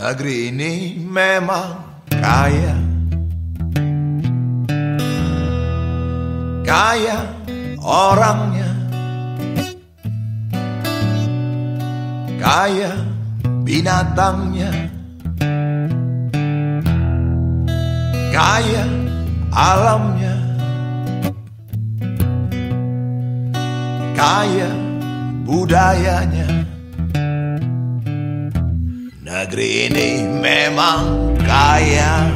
Negeri ini memang kaya. Kaya orangnya. Kaya binatangnya. Kaya alamnya. Kaya budayanya Negeri ini memang kaya.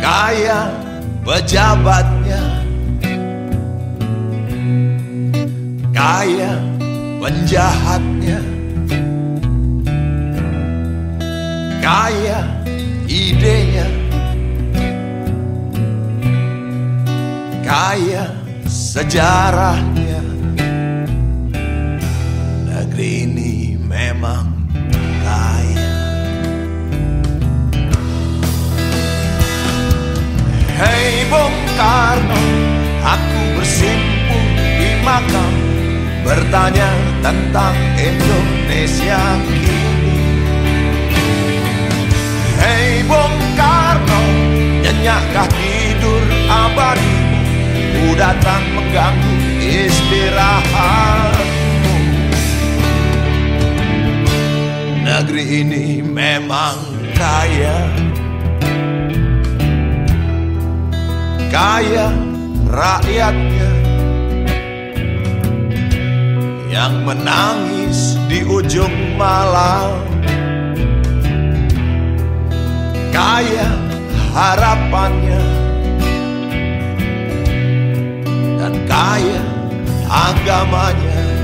Kaya pejabatnya. Kaya penjahatnya. Kaya idenya. Kaya sejarahnya Negeri ini memang kaya. Hei Bung Karno Aku bersimpuh di makam Bertanya tentang Indonesia kini. Hei Bung Karno Nyenyakkah tidur abadi Ku datang mengganggu istirahatmu Negeri ini memang kaya. Kaya rakyatnya Yang menangis di ujung malam. Kaya harapannya Dan kaya agamanya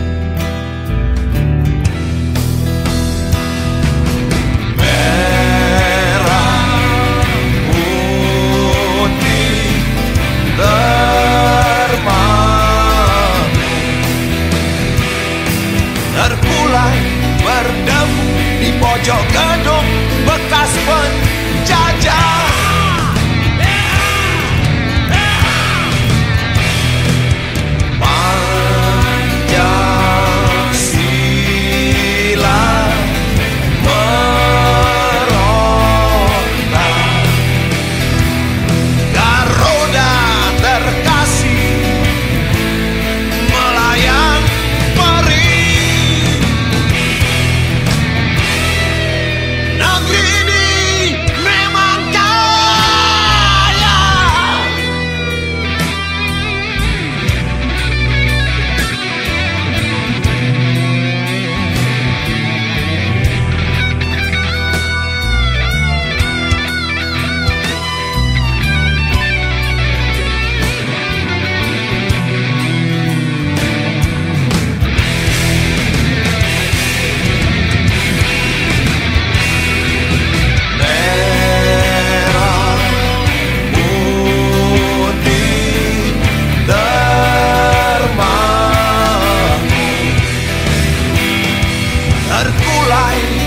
berdebu di pojok gedung bekas penjajah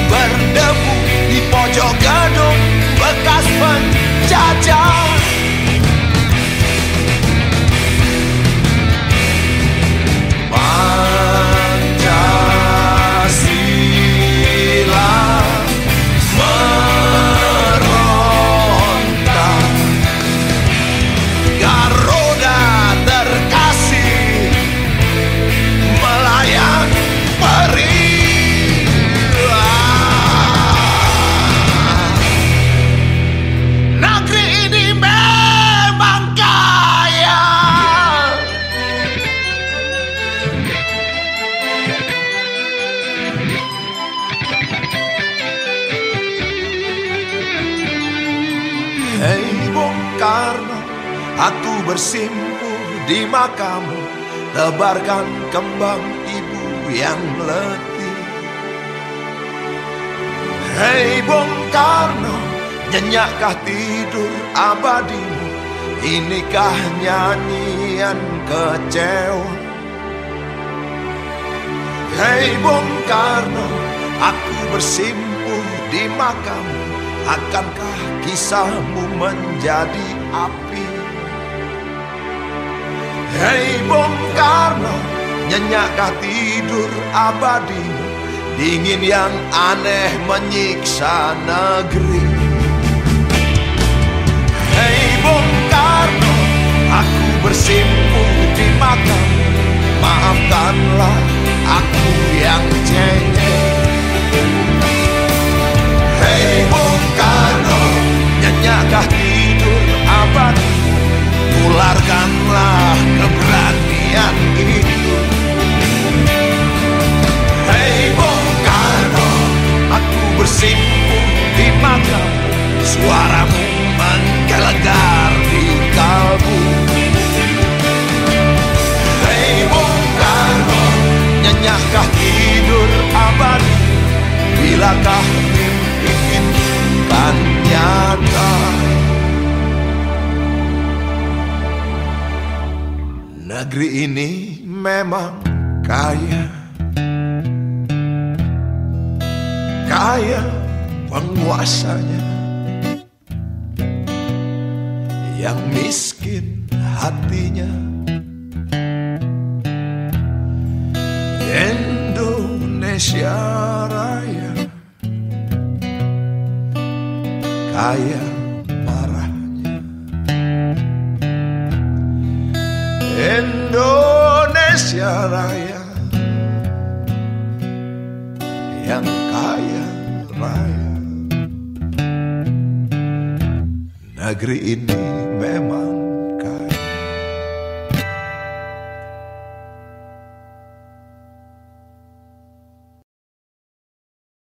berdebu di pojok gedung bekas penjajah bersimpuh di makamu Tebarkan kembang ibu yang letih. Hei Bung Karno, nyenyakkah tidur abadimu? Inikah nyanyian kecewa? Hei Bung Karno, aku bersimpuh di makamu Akankah kisahmu menjadi api Hei Bung Karno Nyenyakkah tidur abadimu Dingin yang aneh menyiksa negeri. Hei Bung Karno Aku bersimpuh di makam. Maafkanlah aku yang cengeng Suaramu menggelegar di kalbu. Hei Bung Karno Nyenyakah tidur abadi Bilakah mimpi itu kan nyata? Negeri ini memang kaya. Kaya penguasanya Yang miskin hatinya. Indonesia Raya. Kaya marahnya. Indonesia Raya. Yang kaya raya. Negeri ini beba.